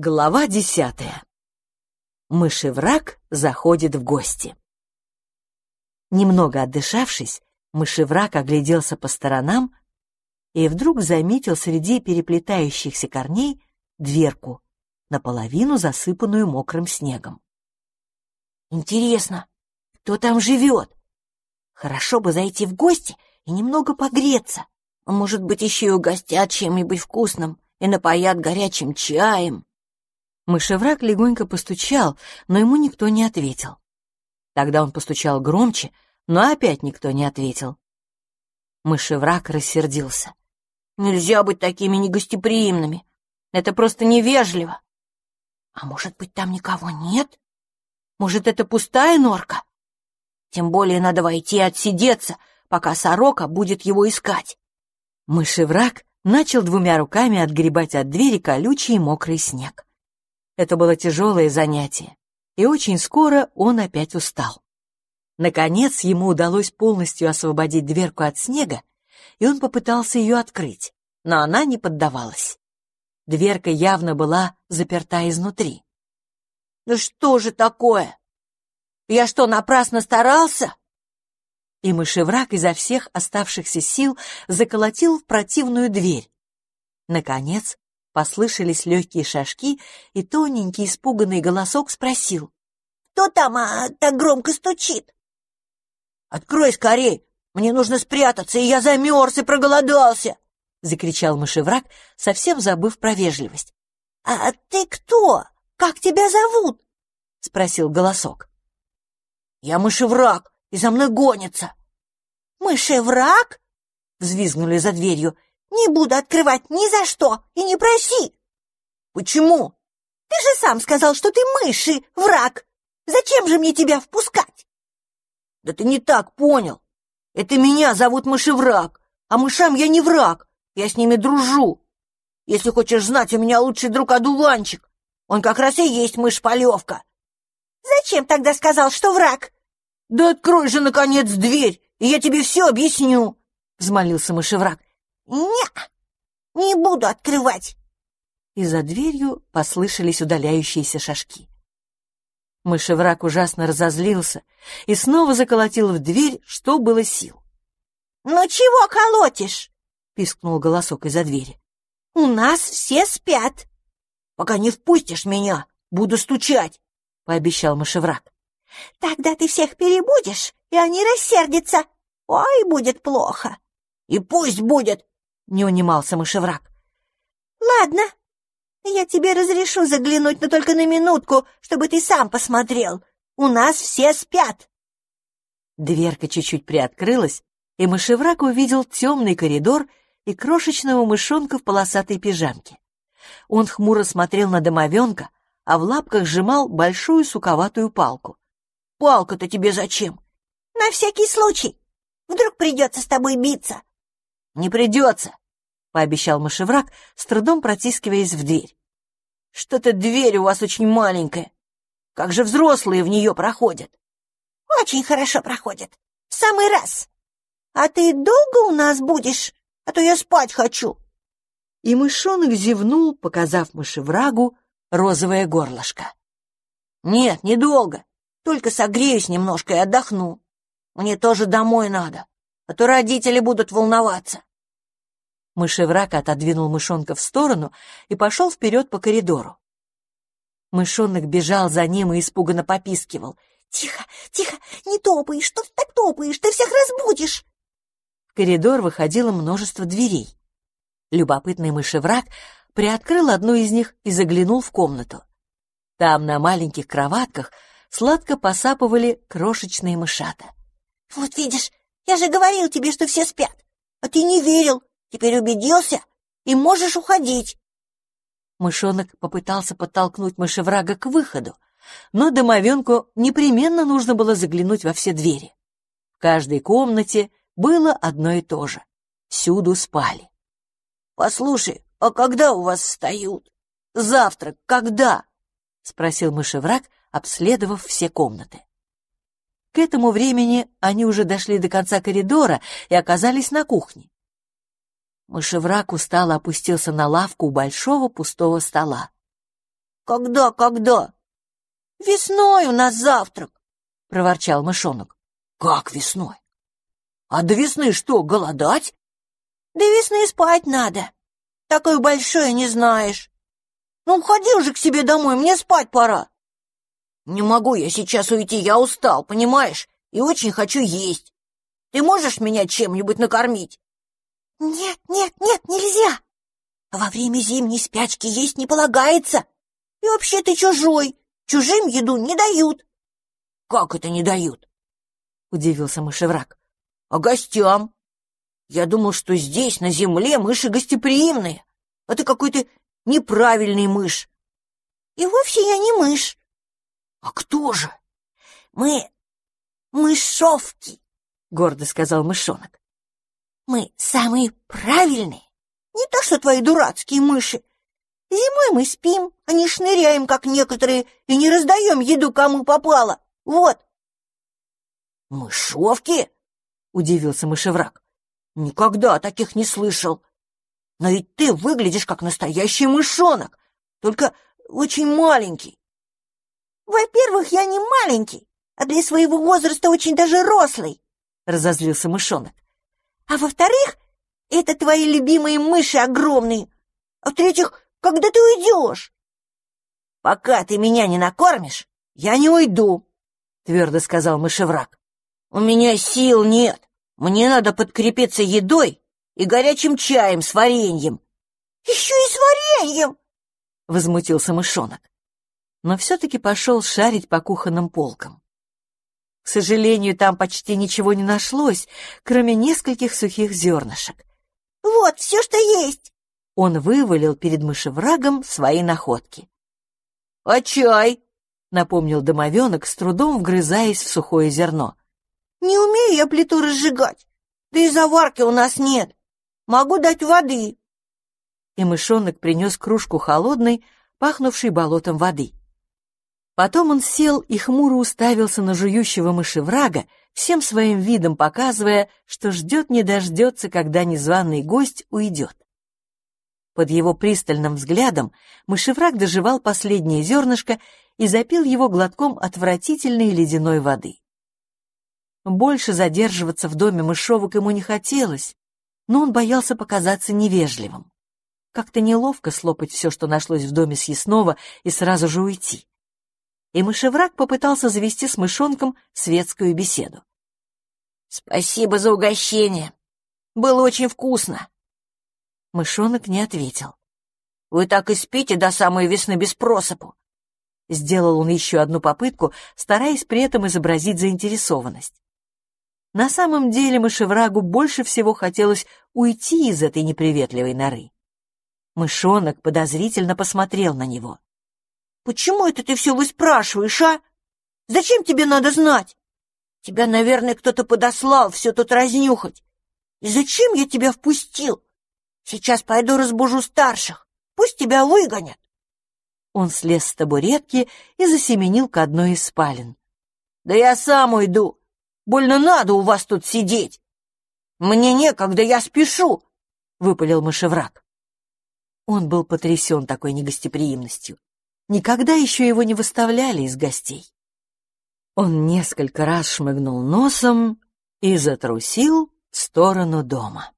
Глава десятая. Мышевраг заходит в гости. Немного отдышавшись, мышевраг огляделся по сторонам и вдруг заметил среди переплетающихся корней дверку, наполовину засыпанную мокрым снегом. «Интересно, кто там живет? Хорошо бы зайти в гости и немного погреться. Может быть, еще и угостят чем-нибудь вкусным и напоят горячим чаем». Мышевраг легонько постучал, но ему никто не ответил. Тогда он постучал громче, но опять никто не ответил. Мышевраг рассердился. «Нельзя быть такими негостеприимными. Это просто невежливо. А может быть, там никого нет? Может, это пустая норка? Тем более надо войти и отсидеться, пока сорока будет его искать». Мышевраг начал двумя руками отгребать от двери колючий и мокрый снег. Это было тяжелое занятие, и очень скоро он опять устал. Наконец ему удалось полностью освободить дверку от снега, и он попытался ее открыть, но она не поддавалась. Дверка явно была заперта изнутри. «Да что же такое? Я что, напрасно старался?» И мышевраг изо всех оставшихся сил заколотил в противную дверь. Наконец, Послышались легкие шажки, и тоненький испуганный голосок спросил. «Кто там а, так громко стучит?» «Открой скорей! Мне нужно спрятаться, и я замерз и проголодался!» — закричал мышевраг, совсем забыв про вежливость. «А ты кто? Как тебя зовут?» — спросил голосок. «Я мышевраг, и за мной гонится». «Мышевраг?» — взвизгнули за дверью. Не буду открывать ни за что и не проси. Почему? Ты же сам сказал, что ты мыши, враг. Зачем же мне тебя впускать? Да ты не так понял. Это меня зовут мышевраг, а мышам я не враг. Я с ними дружу. Если хочешь знать, у меня лучший друг одуванчик. Он как раз и есть мышь-полевка. Зачем тогда сказал, что враг? Да открой же, наконец, дверь, и я тебе все объясню, — взмолился мышевраг. «Не, не буду открывать!» И за дверью послышались удаляющиеся шажки. Мышевраг ужасно разозлился и снова заколотил в дверь, что было сил. «Ну чего колотишь?» — пискнул голосок из-за двери. «У нас все спят». «Пока не впустишь меня, буду стучать», — пообещал мышевраг. «Тогда ты всех перебудешь, и они рассердятся. Ой, будет плохо». «И пусть будет, не унимался мышевраг. «Ладно, я тебе разрешу заглянуть, но только на минутку, чтобы ты сам посмотрел. У нас все спят». Дверка чуть-чуть приоткрылась, и мышевраг увидел темный коридор и крошечного мышонка в полосатой пижамке. Он хмуро смотрел на домовенка, а в лапках сжимал большую суковатую палку. «Палка-то тебе зачем?» «На всякий случай. Вдруг придется с тобой биться». «Не придется. — пообещал мышевраг, с трудом протискиваясь в дверь. «Что-то дверь у вас очень маленькая. Как же взрослые в нее проходят?» «Очень хорошо проходят. В самый раз. А ты долго у нас будешь? А то я спать хочу». И мышонок зевнул, показав мышеврагу розовое горлышко. «Нет, недолго. Только согреюсь немножко и отдохну. Мне тоже домой надо, а то родители будут волноваться». Мышевраг отодвинул мышонка в сторону и пошел вперед по коридору. Мышонок бежал за ним и испуганно попискивал. «Тихо, тихо, не топаешь, что ты так топаешь, ты всех разбудишь!» В коридор выходило множество дверей. Любопытный мышевраг приоткрыл одну из них и заглянул в комнату. Там на маленьких кроватках сладко посапывали крошечные мышата. «Вот видишь, я же говорил тебе, что все спят, а ты не верил. Теперь убедился и можешь уходить. Мышонок попытался подтолкнуть мышеврага к выходу, но домовенку непременно нужно было заглянуть во все двери. В каждой комнате было одно и то же. Всюду спали. — Послушай, а когда у вас встают? Завтрак когда? — спросил мышевраг, обследовав все комнаты. К этому времени они уже дошли до конца коридора и оказались на кухне. Мышевраг устало опустился на лавку у большого пустого стола. Когда, когда? Весной у нас завтрак, проворчал мышонок. Как весной? А до весны что, голодать? До весны спать надо. Такое большое не знаешь. Ну, уходи уже к себе домой, мне спать пора. Не могу я сейчас уйти, я устал, понимаешь? И очень хочу есть. Ты можешь меня чем-нибудь накормить? Нет, нет, нет, нельзя. Во время зимней спячки есть не полагается. И вообще ты чужой. Чужим еду не дают. Как это не дают? Удивился мышевраг. А гостям? Я думал, что здесь, на земле, мыши гостеприимные. А ты какой-то неправильный мышь. И вовсе я не мышь. А кто же? Мы мышовки, гордо сказал мышонок. Мы самые правильные. Не то, что твои дурацкие мыши. Зимой мы спим, а не шныряем, как некоторые, и не раздаем еду, кому попало. Вот. Мышовки? Удивился мышевраг. Никогда таких не слышал. Но ведь ты выглядишь как настоящий мышонок, только очень маленький. Во-первых, я не маленький, а для своего возраста очень даже рослый, разозлился мышонок. А во-вторых, это твои любимые мыши огромные. А в-третьих, когда ты уйдешь? Пока ты меня не накормишь, я не уйду, твердо сказал мышевраг. У меня сил нет. Мне надо подкрепиться едой и горячим чаем с вареньем. Еще и с вареньем! Возмутился мышонок. Но все-таки пошел шарить по кухонным полкам. К сожалению, там почти ничего не нашлось, кроме нескольких сухих зернышек. «Вот все, что есть!» Он вывалил перед мышеврагом свои находки. «А чай?» — напомнил домовенок, с трудом вгрызаясь в сухое зерно. «Не умею я плиту разжигать, да и заварки у нас нет. Могу дать воды». И мышонок принес кружку холодной, пахнувшей болотом воды. Потом он сел и хмуро уставился на жующего мышеврага, всем своим видом показывая, что ждет не дождется, когда незваный гость уйдет. Под его пристальным взглядом мышевраг доживал последнее зернышко и запил его глотком отвратительной ледяной воды. Больше задерживаться в доме мышовок ему не хотелось, но он боялся показаться невежливым. Как-то неловко слопать все, что нашлось в доме съестного, и сразу же уйти и мышевраг попытался завести с мышонком светскую беседу. «Спасибо за угощение. Было очень вкусно». Мышонок не ответил. «Вы так и спите до самой весны без просыпу». Сделал он еще одну попытку, стараясь при этом изобразить заинтересованность. На самом деле мышеврагу больше всего хотелось уйти из этой неприветливой норы. Мышонок подозрительно посмотрел на него. Почему это ты все выспрашиваешь, а? Зачем тебе надо знать? Тебя, наверное, кто-то подослал все тут разнюхать. И зачем я тебя впустил? Сейчас пойду разбужу старших. Пусть тебя выгонят. Он слез с табуретки и засеменил к одной из спален. Да я сам уйду. Больно надо у вас тут сидеть. Мне некогда, я спешу, — выпалил мышевраг. Он был потрясен такой негостеприимностью. Никогда еще его не выставляли из гостей. Он несколько раз шмыгнул носом и затрусил в сторону дома.